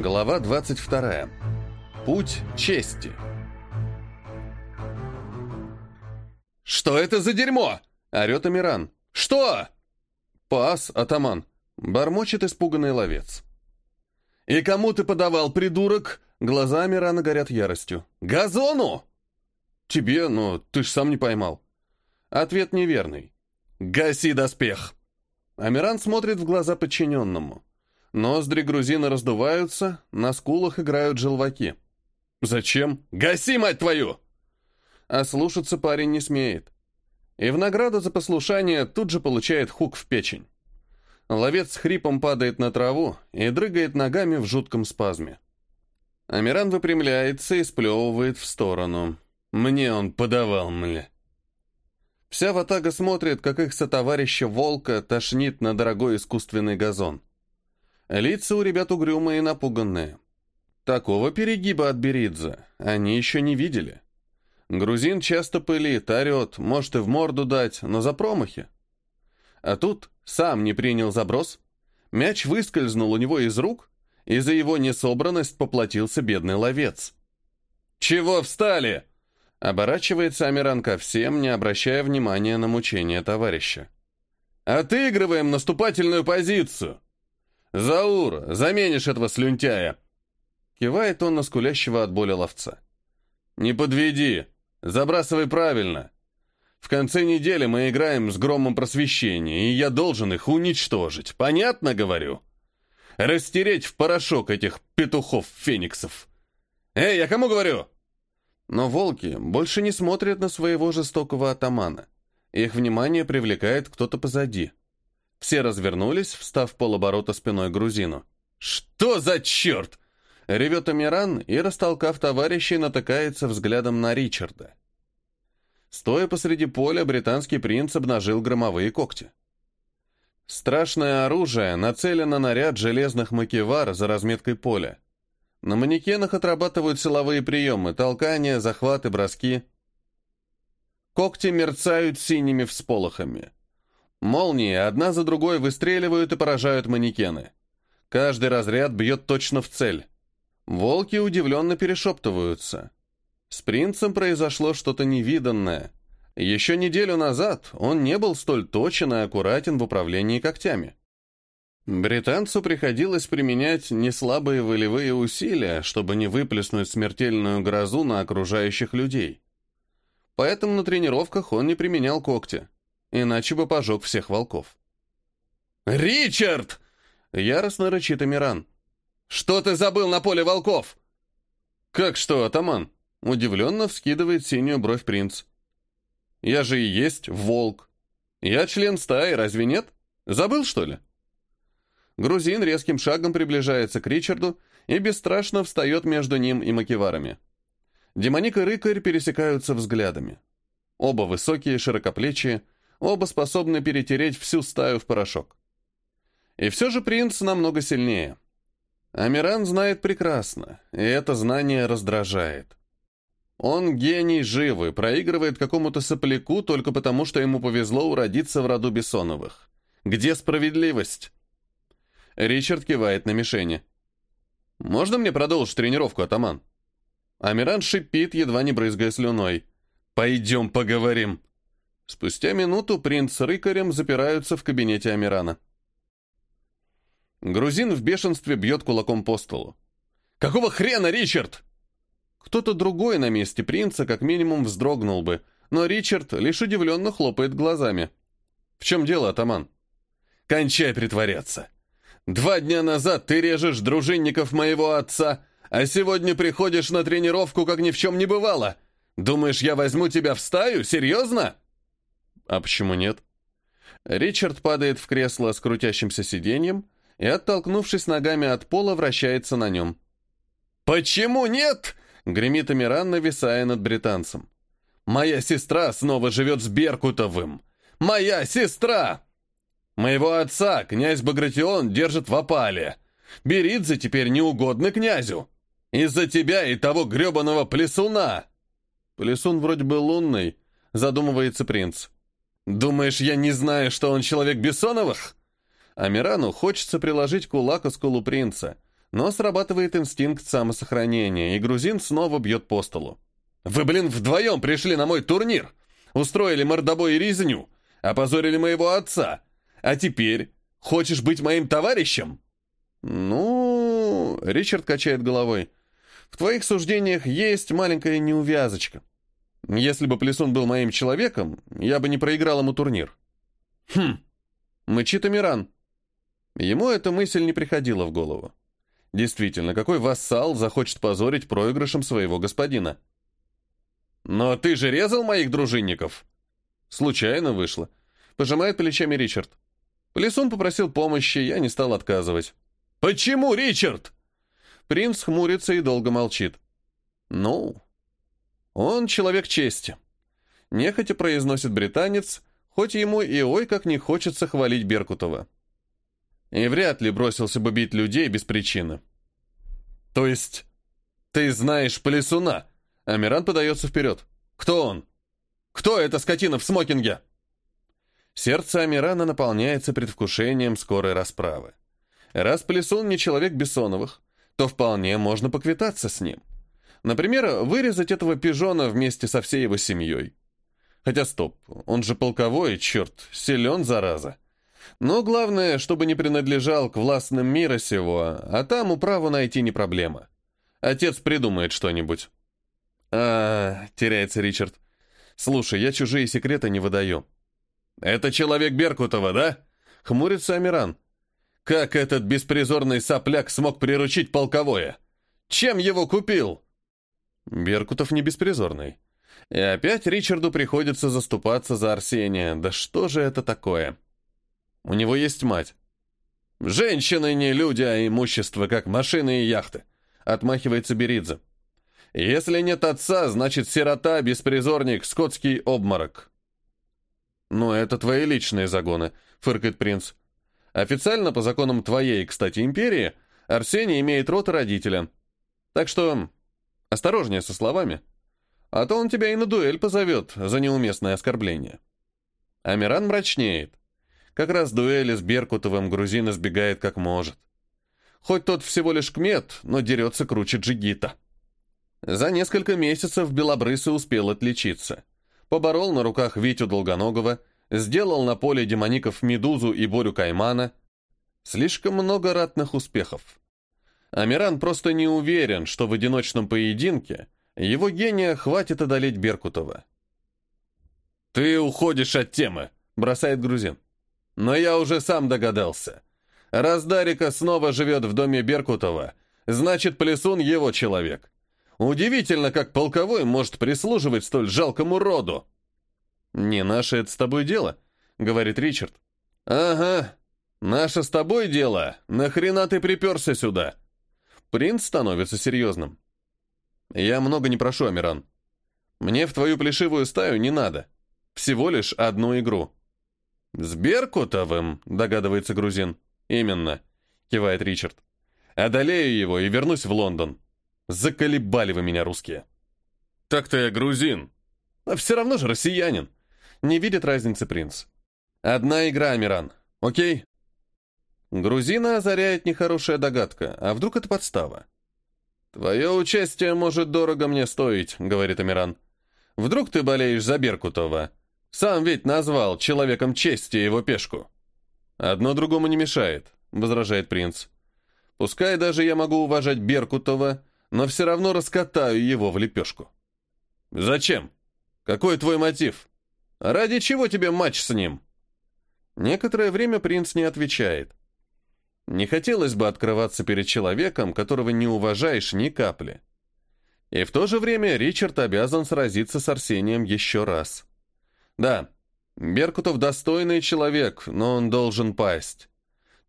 Глава 22. Путь чести. «Что это за дерьмо?» — орёт Амиран. «Что?» «Пас, атаман», — бормочет испуганный ловец. «И кому ты подавал, придурок?» Глаза Амирана горят яростью. «Газону!» «Тебе, но ты ж сам не поймал». Ответ неверный. «Гаси доспех!» Амиран смотрит в глаза подчиненному. Ноздри грузина раздуваются, на скулах играют желваки. «Зачем? Гаси, мать твою!» А слушаться парень не смеет. И в награду за послушание тут же получает хук в печень. Ловец с хрипом падает на траву и дрыгает ногами в жутком спазме. Амиран выпрямляется и сплевывает в сторону. «Мне он подавал, мля». Вся ватага смотрит, как их сотоварища волка тошнит на дорогой искусственный газон. Лица у ребят угрюмые и напуганные. Такого перегиба от Беридзе они еще не видели. Грузин часто пылит, орет, может и в морду дать, но за промахи. А тут сам не принял заброс, мяч выскользнул у него из рук, и за его несобранность поплатился бедный ловец. «Чего встали?» Оборачивается Амиран ко всем, не обращая внимания на мучения товарища. «Отыгрываем наступательную позицию!» «Заур, заменишь этого слюнтяя!» Кивает он на скулящего от боли ловца. «Не подведи! Забрасывай правильно! В конце недели мы играем с громом просвещения, и я должен их уничтожить. Понятно, говорю? Растереть в порошок этих петухов-фениксов! Эй, я кому говорю?» Но волки больше не смотрят на своего жестокого атамана. Их внимание привлекает кто-то позади. Все развернулись, встав полоборота спиной грузину. «Что за черт?» Ревет Амиран и, растолкав товарищей, натыкается взглядом на Ричарда. Стоя посреди поля, британский принц обнажил громовые когти. Страшное оружие нацелено на ряд железных макевар за разметкой поля. На манекенах отрабатывают силовые приемы, толкания, захваты, броски. Когти мерцают синими всполохами. Молнии одна за другой выстреливают и поражают манекены. Каждый разряд бьет точно в цель. Волки удивленно перешептываются. С принцем произошло что-то невиданное. Еще неделю назад он не был столь точен и аккуратен в управлении когтями. Британцу приходилось применять неслабые волевые усилия, чтобы не выплеснуть смертельную грозу на окружающих людей. Поэтому на тренировках он не применял когти иначе бы пожег всех волков. «Ричард!» — яростно рычит Амиран. «Что ты забыл на поле волков?» «Как что, атаман?» — удивленно вскидывает синюю бровь принц. «Я же и есть волк. Я член стаи, разве нет? Забыл, что ли?» Грузин резким шагом приближается к Ричарду и бесстрашно встает между ним и макеварами. Демоник и рыкарь пересекаются взглядами. Оба высокие, широкоплечие, Оба способны перетереть всю стаю в порошок. И все же принц намного сильнее. Амиран знает прекрасно, и это знание раздражает. Он гений живы, проигрывает какому-то сопляку только потому, что ему повезло уродиться в роду Бессоновых. Где справедливость? Ричард кивает на мишени. «Можно мне продолжить тренировку, атаман?» Амиран шипит, едва не брызгая слюной. «Пойдем поговорим». Спустя минуту принц с рыкарем запираются в кабинете Амирана. Грузин в бешенстве бьет кулаком по столу. «Какого хрена, Ричард?» Кто-то другой на месте принца как минимум вздрогнул бы, но Ричард лишь удивленно хлопает глазами. «В чем дело, атаман?» «Кончай притворяться! Два дня назад ты режешь дружинников моего отца, а сегодня приходишь на тренировку, как ни в чем не бывало. Думаешь, я возьму тебя в стаю? Серьезно?» А почему нет? Ричард падает в кресло с крутящимся сиденьем и, оттолкнувшись ногами от пола, вращается на нем. «Почему нет?» — гремит Амиран, нависая над британцем. «Моя сестра снова живет с Беркутовым! Моя сестра! Моего отца князь Багратион держит в опале. Беридзе теперь неугодный князю. Из-за тебя и того гребаного плесуна!» «Плесун вроде бы лунный», — задумывается принц. «Думаешь, я не знаю, что он человек Бессоновых?» Амирану хочется приложить кулак к скулу принца, Но срабатывает инстинкт самосохранения, и грузин снова бьет по столу. «Вы, блин, вдвоем пришли на мой турнир! Устроили мордобой и резню! Опозорили моего отца! А теперь хочешь быть моим товарищем?» «Ну...» — Ричард качает головой. «В твоих суждениях есть маленькая неувязочка. Если бы Плесун был моим человеком, я бы не проиграл ему турнир». «Хм...» — мычит Амиран. Ему эта мысль не приходила в голову. Действительно, какой вассал захочет позорить проигрышем своего господина? «Но ты же резал моих дружинников!» «Случайно вышло», — пожимает плечами Ричард. Плесун попросил помощи, я не стал отказывать. «Почему, Ричард?» Принц хмурится и долго молчит. «Ну, он человек чести». Нехотя произносит британец, хоть ему и ой как не хочется хвалить Беркутова. И вряд ли бросился бы бить людей без причины. «То есть, ты знаешь Плесуна?» Амиран подается вперед. «Кто он? Кто эта скотина в смокинге?» Сердце Амирана наполняется предвкушением скорой расправы. Раз Плесун не человек Бессоновых, то вполне можно поквитаться с ним. Например, вырезать этого пижона вместе со всей его семьей. Хотя стоп, он же полковой, черт, силен, зараза. Но главное, чтобы не принадлежал к властным мира сего, а там управу найти не проблема. Отец придумает что-нибудь. А, теряется Ричард. Слушай, я чужие секреты не выдаю. Это человек Беркутова, да? Хмурится Амиран. Как этот беспризорный сопляк смог приручить полковое? Чем его купил? Беркутов не беспризорный. И опять Ричарду приходится заступаться за Арсения. Да что же это такое? У него есть мать. Женщины не люди, а имущество, как машины и яхты. Отмахивается Беридзе. Если нет отца, значит сирота, беспризорник, скотский обморок. «Ну, это твои личные загоны», — фыркает принц. «Официально, по законам твоей, кстати, империи, Арсений имеет род родителя. Так что осторожнее со словами, а то он тебя и на дуэль позовет за неуместное оскорбление». Амиран мрачнеет. Как раз дуэли с Беркутовым грузин избегает как может. Хоть тот всего лишь кмет, но дерется круче джигита. За несколько месяцев Белобрысый успел отличиться поборол на руках Витю Долгоногова, сделал на поле демоников Медузу и Борю Каймана. Слишком много ратных успехов. Амиран просто не уверен, что в одиночном поединке его гения хватит одолеть Беркутова. «Ты уходишь от темы», — бросает грузин. «Но я уже сам догадался. Раз Дарика снова живет в доме Беркутова, значит, Плесун его человек. Удивительно, как полковой может прислуживать столь жалкому роду. «Не наше это с тобой дело», — говорит Ричард. «Ага, наше с тобой дело. Нахрена ты приперся сюда?» Принц становится серьезным. «Я много не прошу, Амиран. Мне в твою плешивую стаю не надо. Всего лишь одну игру». «С Беркутовым», — догадывается грузин. «Именно», — кивает Ричард. «Одолею его и вернусь в Лондон. Заколебали вы меня, русские. Так-то я грузин. А все равно же россиянин. Не видит разницы принц. Одна игра, Амиран. Окей? Грузина озаряет нехорошая догадка. А вдруг это подстава? «Твое участие может дорого мне стоить», — говорит Амиран. «Вдруг ты болеешь за Беркутова? Сам ведь назвал человеком чести его пешку». «Одно другому не мешает», — возражает принц. «Пускай даже я могу уважать Беркутова, но все равно раскатаю его в лепешку. Зачем? Какой твой мотив? Ради чего тебе матч с ним? Некоторое время принц не отвечает. Не хотелось бы открываться перед человеком, которого не уважаешь ни капли. И в то же время Ричард обязан сразиться с Арсением еще раз. Да, Беркутов достойный человек, но он должен пасть.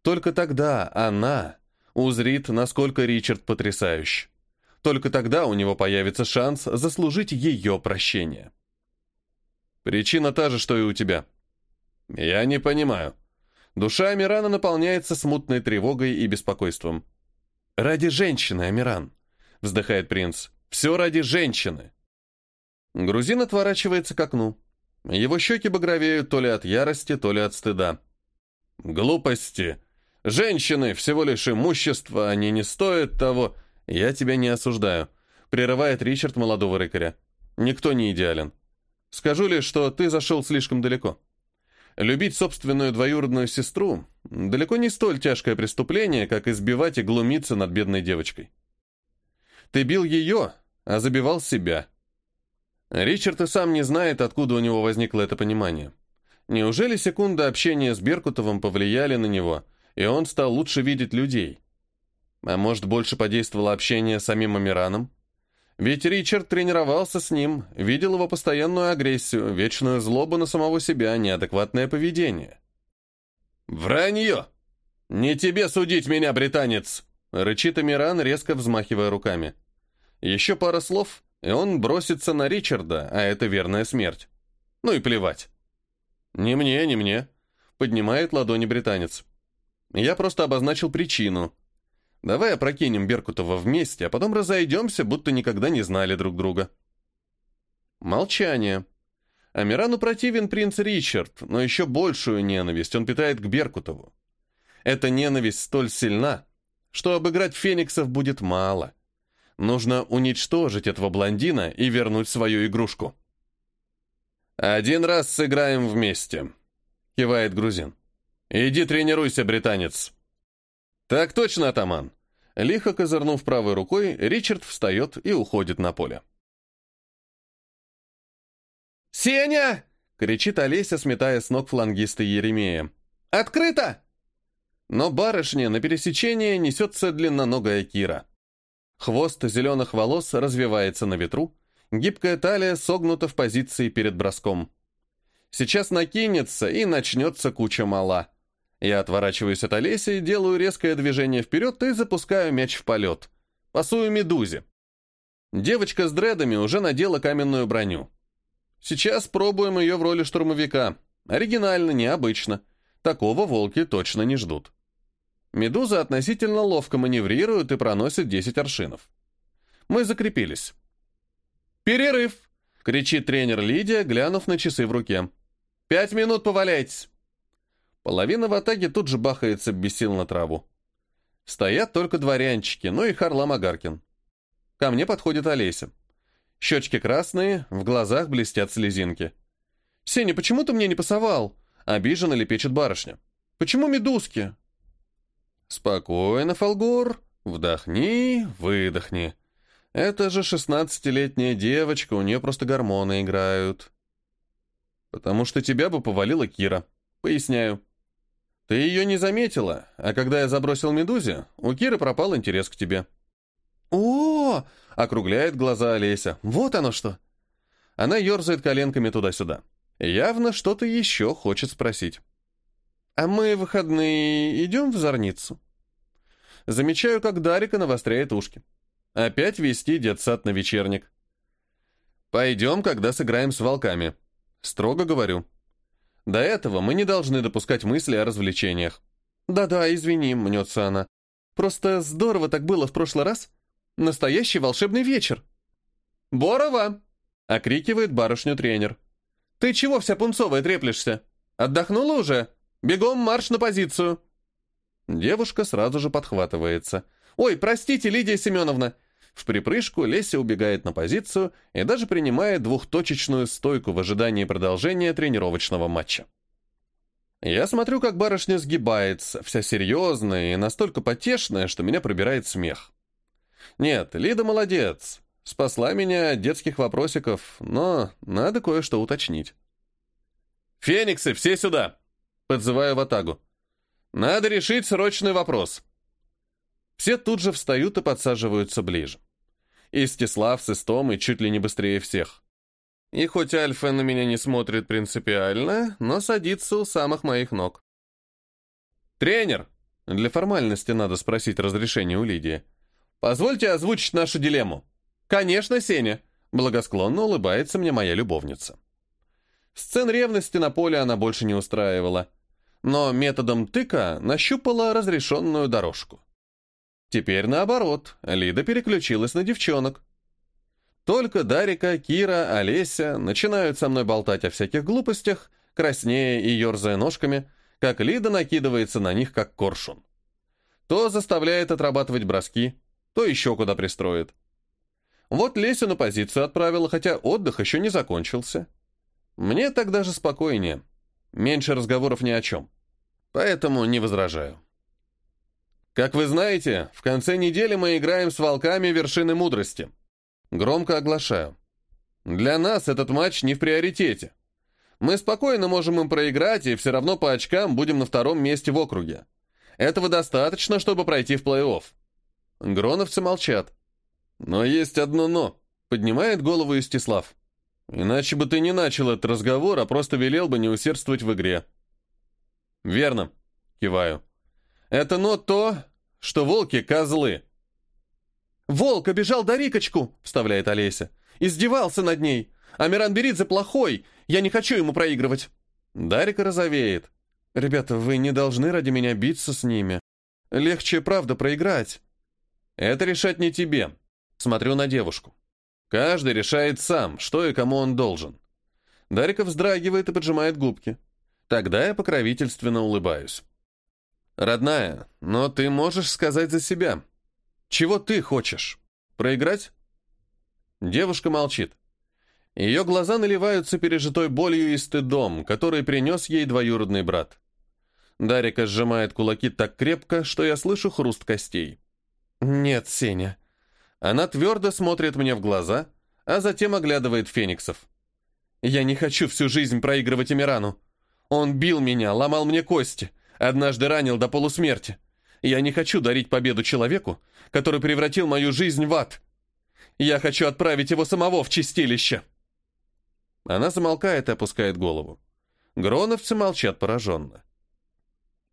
Только тогда она узрит, насколько Ричард потрясающий. Только тогда у него появится шанс заслужить ее прощение. Причина та же, что и у тебя. Я не понимаю. Душа Амирана наполняется смутной тревогой и беспокойством. «Ради женщины, Амиран», — вздыхает принц. «Все ради женщины». Грузин отворачивается к окну. Его щеки багровеют то ли от ярости, то ли от стыда. «Глупости!» Женщины всего лишь имущество, они не стоят того. Я тебя не осуждаю, прерывает Ричард молодого рыкаря. Никто не идеален. Скажу лишь, что ты зашел слишком далеко. Любить собственную двоюродную сестру далеко не столь тяжкое преступление, как избивать и глумиться над бедной девочкой. Ты бил ее, а забивал себя. Ричард и сам не знает, откуда у него возникло это понимание. Неужели секунды общения с Беркутовым повлияли на него, и он стал лучше видеть людей? А может, больше подействовало общение с самим Амираном? Ведь Ричард тренировался с ним, видел его постоянную агрессию, вечную злобу на самого себя, неадекватное поведение. «Вранье! Не тебе судить меня, британец!» — рычит Амиран, резко взмахивая руками. Еще пара слов, и он бросится на Ричарда, а это верная смерть. Ну и плевать. «Не мне, не мне», — поднимает ладони британец. «Я просто обозначил причину. Давай опрокинем Беркутова вместе, а потом разойдемся, будто никогда не знали друг друга». Молчание. Амирану противен принц Ричард, но еще большую ненависть он питает к Беркутову. Эта ненависть столь сильна, что обыграть фениксов будет мало. Нужно уничтожить этого блондина и вернуть свою игрушку. «Один раз сыграем вместе», — кивает грузин. «Иди тренируйся, британец». «Так точно, атаман». Лихо козырнув правой рукой, Ричард встает и уходит на поле. «Сеня!» — кричит Олеся, сметая с ног флангиста Еремея. «Открыто!» Но барышня на пересечение несется длинноногая Кира. Хвост зеленых волос развивается на ветру, Гибкая талия согнута в позиции перед броском. Сейчас накинется и начнется куча мала. Я отворачиваюсь от Олеси, делаю резкое движение вперед и запускаю мяч в полет. Пасую медузе. Девочка с дредами уже надела каменную броню. Сейчас пробуем ее в роли штурмовика. Оригинально, необычно. Такого волки точно не ждут. Медуза относительно ловко маневрирует и проносит 10 аршинов. Мы закрепились. «Перерыв!» — кричит тренер Лидия, глянув на часы в руке. «Пять минут поваляйтесь!» Половина в атаге тут же бахается без сил на траву. Стоят только дворянчики, ну и Харлам Агаркин. Ко мне подходит Олеся. Щечки красные, в глазах блестят слезинки. «Сеня, почему ты мне не пасовал?» — обиженно лепечет барышня. «Почему медузки?» «Спокойно, Фолгор. Вдохни, выдохни. Это же шестнадцатилетняя девочка, у нее просто гормоны играют. Потому что тебя бы повалила Кира. Поясняю. Ты ее не заметила, а когда я забросил Медузе, у Киры пропал интерес к тебе. О, -о, -о округляет глаза Олеся. Вот оно что. Она ерзает коленками туда-сюда. Явно что-то еще хочет спросить. А мы в выходные идем в Зорницу? Замечаю, как Дарика навостряет ушки. Опять вести детсад на вечерник. Пойдем, когда сыграем с волками. Строго говорю. До этого мы не должны допускать мысли о развлечениях. Да-да, извини, мнется она. Просто здорово так было в прошлый раз. Настоящий волшебный вечер. «Борова!» — окрикивает барышню тренер. «Ты чего вся пунцовая треплешься? Отдохнула уже? Бегом марш на позицию!» Девушка сразу же подхватывается. «Ой, простите, Лидия Семеновна, в припрыжку Леся убегает на позицию и даже принимает двухточечную стойку в ожидании продолжения тренировочного матча. Я смотрю, как барышня сгибается, вся серьезная и настолько потешная, что меня пробирает смех. Нет, Лида молодец, спасла меня от детских вопросиков, но надо кое-что уточнить. «Фениксы, все сюда!» — подзываю в атагу. «Надо решить срочный вопрос». Все тут же встают и подсаживаются ближе. Истислав с Истомой чуть ли не быстрее всех. И хоть Альфа на меня не смотрит принципиально, но садится у самых моих ног. «Тренер!» Для формальности надо спросить разрешение у Лидии. «Позвольте озвучить нашу дилемму». «Конечно, Сеня!» Благосклонно улыбается мне моя любовница. Сцен ревности на поле она больше не устраивала, но методом тыка нащупала разрешенную дорожку. Теперь наоборот, Лида переключилась на девчонок. Только Дарика, Кира, Олеся начинают со мной болтать о всяких глупостях, краснея и ерзая ножками, как Лида накидывается на них, как коршун. то заставляет отрабатывать броски, то еще куда пристроит. Вот Лесю на позицию отправила, хотя отдых еще не закончился. Мне так даже спокойнее. Меньше разговоров ни о чем. Поэтому не возражаю. Как вы знаете, в конце недели мы играем с волками вершины мудрости. Громко оглашаю. Для нас этот матч не в приоритете. Мы спокойно можем им проиграть, и все равно по очкам будем на втором месте в округе. Этого достаточно, чтобы пройти в плей-офф. Гроновцы молчат. Но есть одно «но», — поднимает голову Истислав. Иначе бы ты не начал этот разговор, а просто велел бы не усердствовать в игре. Верно, киваю. Это «но» то, что волки — козлы. «Волк обижал Дарикочку», — вставляет Олеся. «Издевался над ней. А Миран Беридзе плохой. Я не хочу ему проигрывать». Дарика розовеет. «Ребята, вы не должны ради меня биться с ними. Легче, правда, проиграть». «Это решать не тебе». Смотрю на девушку. Каждый решает сам, что и кому он должен. Дарика вздрагивает и поджимает губки. Тогда я покровительственно улыбаюсь. «Родная, но ты можешь сказать за себя. Чего ты хочешь? Проиграть?» Девушка молчит. Ее глаза наливаются пережитой болью и стыдом, который принес ей двоюродный брат. Дарика сжимает кулаки так крепко, что я слышу хруст костей. «Нет, Сеня». Она твердо смотрит мне в глаза, а затем оглядывает фениксов. «Я не хочу всю жизнь проигрывать Эмирану. Он бил меня, ломал мне кости, однажды ранил до полусмерти. Я не хочу дарить победу человеку, который превратил мою жизнь в ад. Я хочу отправить его самого в чистилище». Она замолкает и опускает голову. Гроновцы молчат пораженно.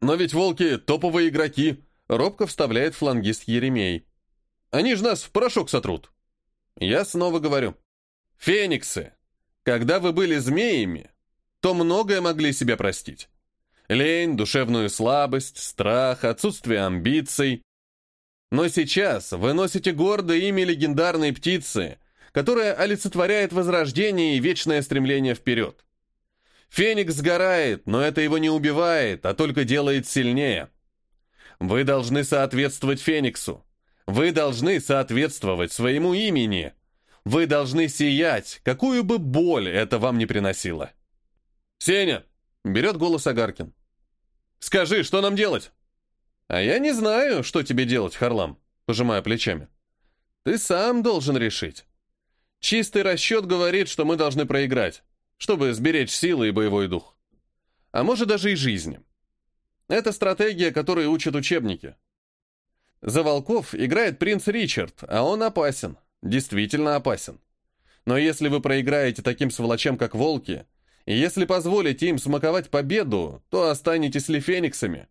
«Но ведь волки — топовые игроки», — робко вставляет флангист Еремей. «Они же нас в порошок сотрут». Я снова говорю. «Фениксы, когда вы были змеями, то многое могли себе простить. Лень, душевную слабость, страх, отсутствие амбиций. Но сейчас вы носите гордое имя легендарной птицы, которая олицетворяет возрождение и вечное стремление вперед. Феникс сгорает, но это его не убивает, а только делает сильнее. Вы должны соответствовать Фениксу. Вы должны соответствовать своему имени. Вы должны сиять, какую бы боль это вам не приносило. «Сеня!» — берет голос Агаркин. «Скажи, что нам делать?» «А я не знаю, что тебе делать, Харлам», — пожимая плечами. «Ты сам должен решить. Чистый расчет говорит, что мы должны проиграть, чтобы сберечь силы и боевой дух. А может даже и жизни. Это стратегия, которой учат учебники. За волков играет принц Ричард, а он опасен, действительно опасен. Но если вы проиграете таким сволочам, как волки, и если позволите им смаковать победу, то останетесь ли фениксами?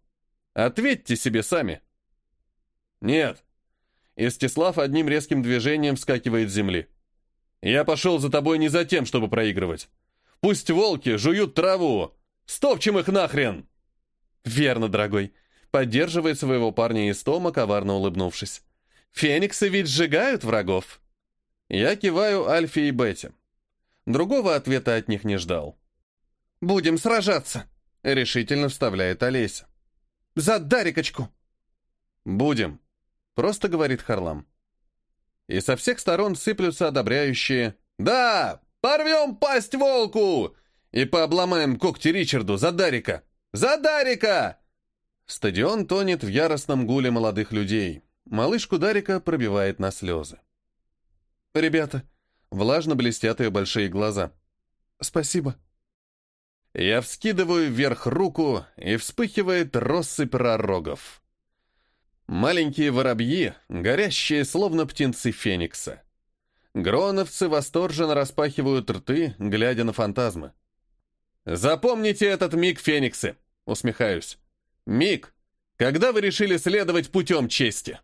Ответьте себе сами. Нет. Истислав одним резким движением вскакивает с земли. Я пошел за тобой не за тем, чтобы проигрывать. Пусть волки жуют траву. Стопчем их нахрен!» «Верно, дорогой», — поддерживает своего парня из Тома, коварно улыбнувшись. «Фениксы ведь сжигают врагов». Я киваю Альфе и Бете. Другого ответа от них не ждал. «Будем сражаться», — решительно вставляет Олеся. «За Дарикочку!» «Будем», — просто говорит Харлам и со всех сторон сыплются одобряющие «Да! Порвем пасть волку! И пообломаем когти Ричарду за Дарика! За Дарика!» Стадион тонет в яростном гуле молодых людей. Малышку Дарика пробивает на слезы. «Ребята!» — влажно блестят ее большие глаза. «Спасибо!» Я вскидываю вверх руку, и вспыхивает россыпь пророгов. Маленькие воробьи, горящие словно птенцы феникса. Гроновцы восторженно распахивают рты, глядя на фантазмы. «Запомните этот миг, фениксы!» — усмехаюсь. «Миг, когда вы решили следовать путем чести!»